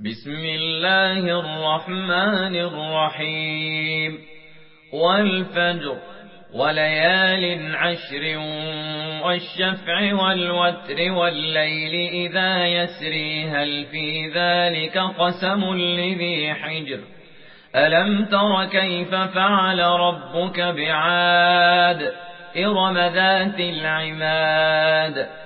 بسم الله الرحمن الرحيم. والفجر وليال عشر والشفع والوتر والليل إذا يسري هل في ذلك قسم لذي حجر؟ ألم تر كيف فعل ربك بعاد؟ إرم ذات العماد.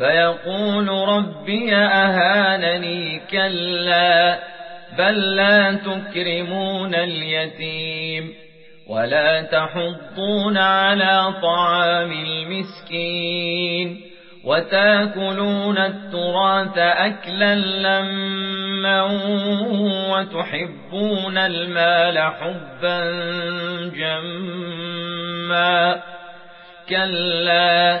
فيقول ربي أهانني كلا بل لا تكرمون اليتيم ولا تحضون على طعام المسكين وتأكلون التراث أكلا لما وتحبون المال حبا جما. كلا